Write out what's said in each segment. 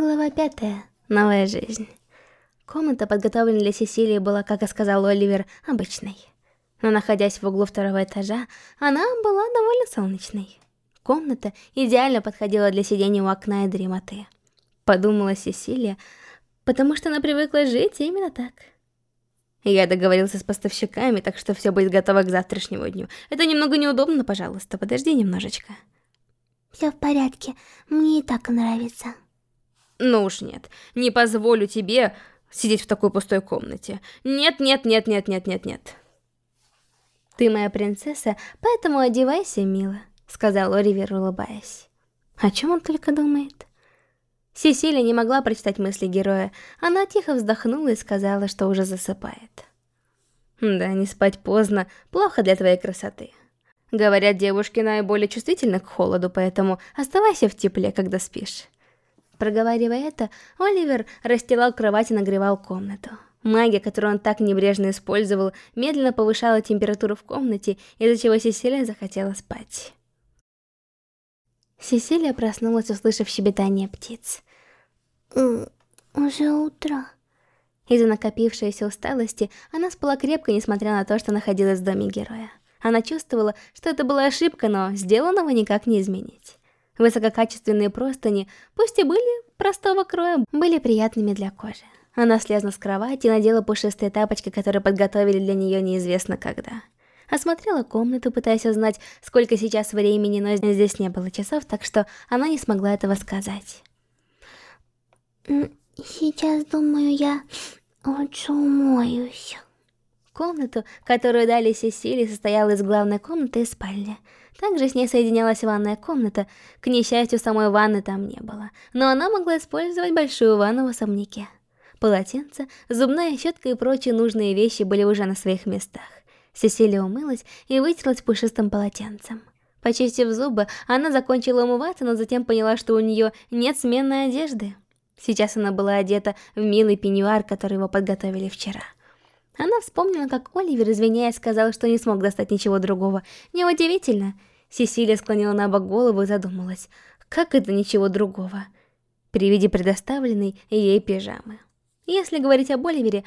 Глава пятая. Новая жизнь. Комната, подготовленная для Сесилии, была, как и сказал Оливер, обычной. Но находясь в углу второго этажа, она была довольно солнечной. Комната идеально подходила для сидения у окна и дремоты. Подумала Сесилия, потому что она привыкла жить именно так. Я договорился с поставщиками, так что все будет готово к завтрашнему дню. Это немного неудобно, пожалуйста, подожди немножечко. Все в порядке, мне и так нравится. Ну уж нет, не позволю тебе сидеть в такой пустой комнате. Нет, нет, нет, нет, нет, нет, нет. Ты моя принцесса, поэтому одевайся, мило, сказал Оливер, улыбаясь. О чем он только думает? Сесилия не могла прочитать мысли героя. Она тихо вздохнула и сказала, что уже засыпает. Да, не спать поздно, плохо для твоей красоты. Говорят, девушки наиболее чувствительны к холоду, поэтому оставайся в тепле, когда спишь. Проговаривая это, Оливер расстилал кровать и нагревал комнату. Магия, которую он так небрежно использовал, медленно повышала температуру в комнате, из-за чего Сесилия захотела спать. Сесилия проснулась, услышав щебетание птиц. «Уже утро». Из-за накопившейся усталости она спала крепко, несмотря на то, что находилась в доме героя. Она чувствовала, что это была ошибка, но сделанного никак не изменить. Высококачественные простыни, пусть и были простого кроя, были приятными для кожи. Она слезла с кровати и надела пушистые тапочки, которые подготовили для нее неизвестно когда. Осмотрела комнату, пытаясь узнать, сколько сейчас времени, но здесь не было часов, так что она не смогла этого сказать. Сейчас, думаю, я лучше умоюсь. Комнату, которую дали Сесилии, состояла из главной комнаты и спальни. Также с ней соединялась ванная комната. К несчастью, самой ванны там не было, но она могла использовать большую ванну в особняке. Полотенце, зубная щетка и прочие нужные вещи были уже на своих местах. Сесилия умылась и вытерлась пушистым полотенцем. Почистив зубы, она закончила умываться, но затем поняла, что у нее нет сменной одежды. Сейчас она была одета в милый пеньюар, который его подготовили вчера. Она вспомнила, как Оливер, извиняясь, сказал, что не смог достать ничего другого. Неудивительно. Сесилия склонила на бок голову и задумалась. Как это ничего другого? При виде предоставленной ей пижамы. Если говорить об Оливере,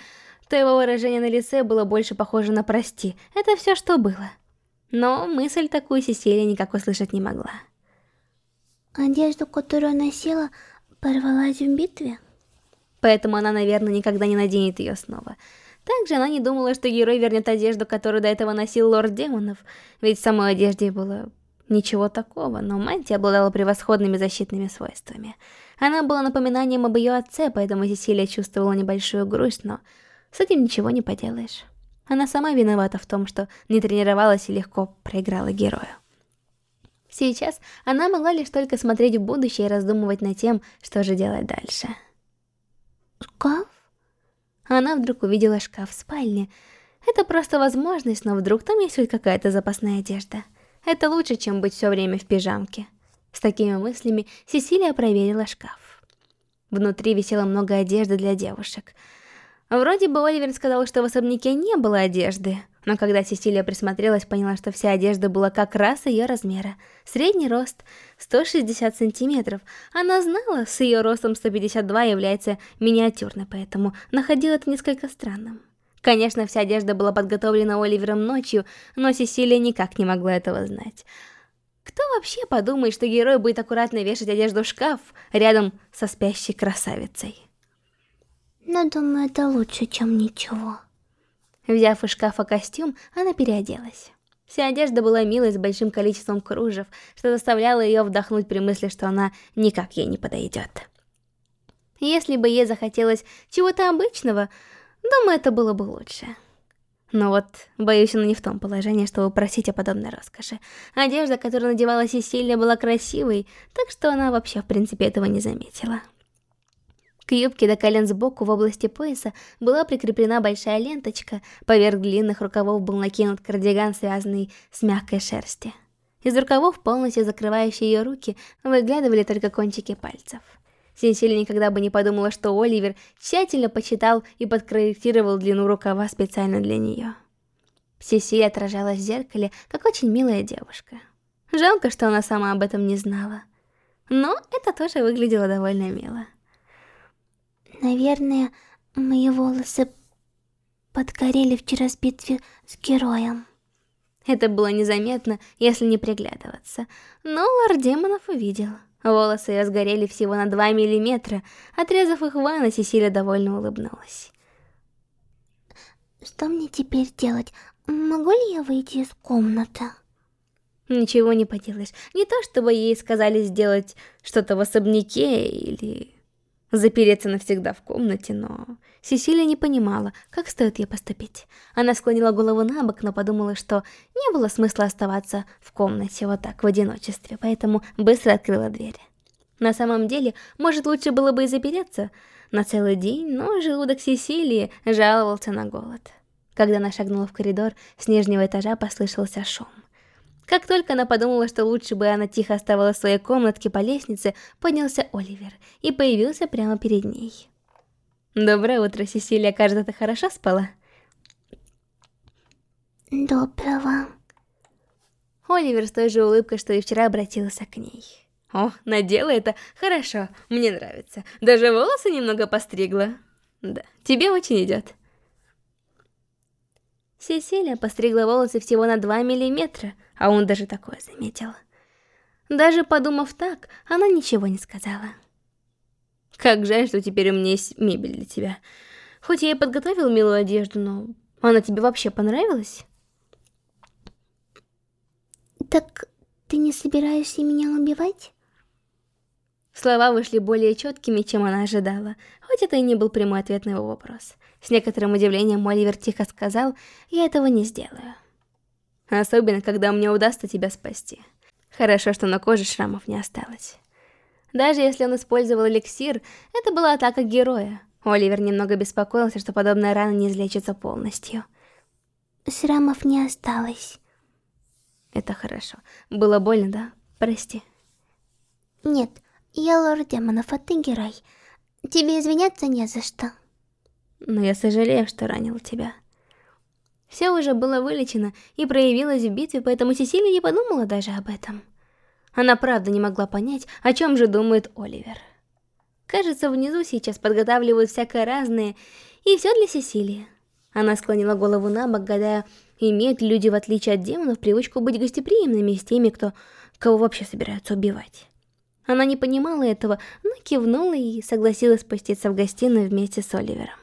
то его выражение на лице было больше похоже на «прости». Это все, что было. Но мысль такую Сесилия никак услышать не могла. Одежду, которую носила, порвалась в битве? Поэтому она, наверное, никогда не наденет ее снова. Также она не думала, что герой вернет одежду, которую до этого носил лорд демонов, ведь в самой одежде было ничего такого, но мантия обладала превосходными защитными свойствами. Она была напоминанием об ее отце, поэтому Сесилия чувствовала небольшую грусть, но с этим ничего не поделаешь. Она сама виновата в том, что не тренировалась и легко проиграла герою. Сейчас она могла лишь только смотреть в будущее и раздумывать над тем, что же делать дальше. Она вдруг увидела шкаф в спальне. Это просто возможность, но вдруг там есть хоть какая-то запасная одежда. Это лучше, чем быть все время в пижамке. С такими мыслями Сесилия проверила шкаф. Внутри висело много одежды для девушек. Вроде бы Оливер сказал, что в особняке не было одежды, но когда Сесилия присмотрелась, поняла, что вся одежда была как раз ее размера. Средний рост 160 сантиметров. Она знала, с ее ростом 152 является миниатюрной, поэтому находила это несколько странным. Конечно, вся одежда была подготовлена Оливером ночью, но Сесилия никак не могла этого знать. Кто вообще подумает, что герой будет аккуратно вешать одежду в шкаф рядом со спящей красавицей? Но думаю, это лучше, чем ничего. Взяв из шкафа костюм, она переоделась. Вся одежда была милой с большим количеством кружев, что заставляло ее вдохнуть при мысли, что она никак ей не подойдет. Если бы ей захотелось чего-то обычного, думаю, это было бы лучше. Но вот, боюсь, она не в том положении, чтобы просить о подобной роскоши. Одежда, которую надевала Сесилия, была красивой, так что она вообще, в принципе, этого не заметила. Юбке до колен сбоку в области пояса была прикреплена большая ленточка, поверх длинных рукавов был накинут кардиган, связанный с мягкой шерсти. Из рукавов, полностью закрывающие ее руки, выглядывали только кончики пальцев. Синсиль никогда бы не подумала, что Оливер тщательно почитал и подкорректировал длину рукава специально для нее. Сесиль отражалась в зеркале, как очень милая девушка. Жалко, что она сама об этом не знала. Но это тоже выглядело довольно мило. Наверное, мои волосы подгорели вчера в битве с героем. Это было незаметно, если не приглядываться. Но лорд демонов увидел. Волосы ее сгорели всего на 2 миллиметра. Отрезав их Ванна, Сесилия довольно улыбнулась. Что мне теперь делать? Могу ли я выйти из комнаты? Ничего не поделаешь. Не то, чтобы ей сказали сделать что-то в особняке или запереться навсегда в комнате, но... Сесилия не понимала, как стоит ей поступить. Она склонила голову на бок, но подумала, что не было смысла оставаться в комнате вот так, в одиночестве, поэтому быстро открыла дверь. На самом деле, может, лучше было бы и запереться на целый день, но желудок Сесилии жаловался на голод. Когда она шагнула в коридор, с нижнего этажа послышался шум. Как только она подумала, что лучше бы она тихо оставалась в своей комнатке по лестнице, поднялся Оливер и появился прямо перед ней. Доброе утро, Сесилия. Кажется, ты хорошо спала? Доброго. Оливер с той же улыбкой, что и вчера обратился к ней. О, надела это хорошо, мне нравится. Даже волосы немного постригла. Да, тебе очень идет. Сесилия постригла волосы всего на 2 миллиметра, а он даже такое заметил. Даже подумав так, она ничего не сказала. Как жаль, что теперь у меня есть мебель для тебя. Хоть я и подготовил милую одежду, но она тебе вообще понравилась? Так ты не собираешься меня убивать? Слова вышли более четкими, чем она ожидала, хоть это и не был прямой ответ на его вопрос. С некоторым удивлением Оливер тихо сказал, я этого не сделаю. Особенно, когда мне удастся тебя спасти. Хорошо, что на коже шрамов не осталось. Даже если он использовал эликсир, это была атака героя. Оливер немного беспокоился, что подобная рана не излечится полностью. Шрамов не осталось. Это хорошо. Было больно, да? Прости. Нет, я лорд демонов, а ты герой. Тебе извиняться не за что. Но я сожалею, что ранил тебя. Все уже было вылечено и проявилось в битве, поэтому Сесилия не подумала даже об этом. Она правда не могла понять, о чем же думает Оливер. Кажется, внизу сейчас подготавливают всякое разное, и все для Сесилии. Она склонила голову на бок, гадая, имеют люди, в отличие от демонов, привычку быть гостеприимными с теми, кто кого вообще собираются убивать. Она не понимала этого, но кивнула и согласилась спуститься в гостиную вместе с Оливером.